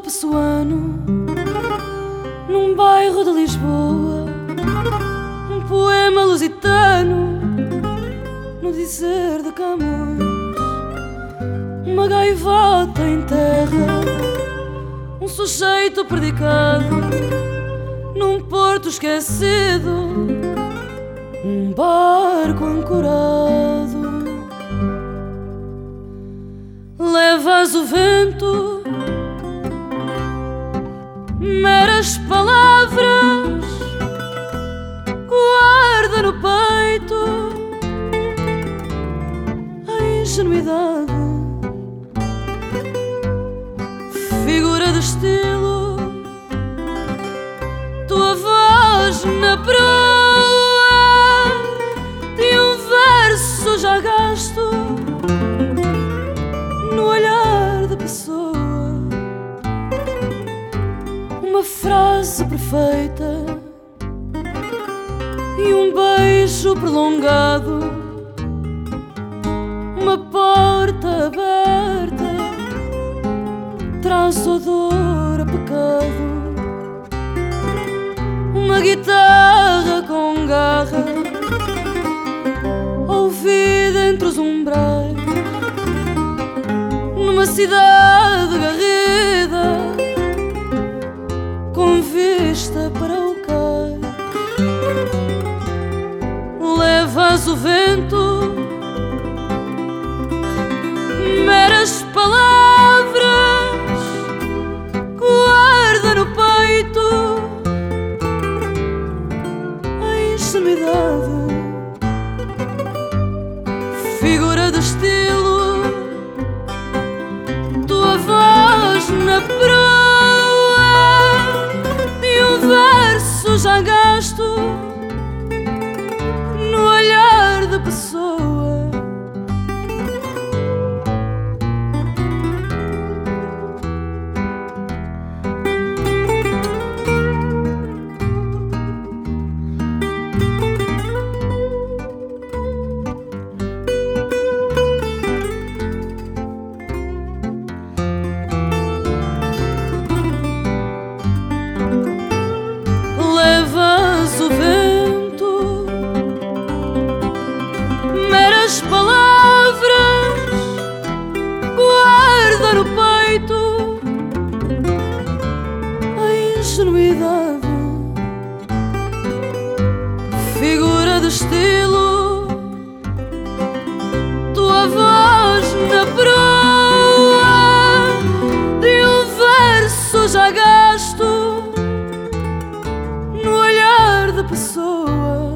pessoano num bairro de Lisboa, um poema lusitano no dizer de Camões, uma gaivota em terra, um sujeito predicado num porto esquecido, um barco ancorado. Levas o vento meras palavras guarda no peito a ingenuidade, figura de estilo, tua voz na proa de um verso já gasto no olhar da pessoa uma frase perfeita e um beijo prolongado, uma porta aberta traz odor a pecado, uma guitarra com garra ouvida entre os umbrais numa cidade garrida vista para o cais. Levas o vento, meras palavras, guarda no peito a ingenuidade, figura de estilo, gasto no olhar da pessoa. peito a ingenuidade, figura de estilo, tua voz na proa de um verso já gasto no olhar da pessoa.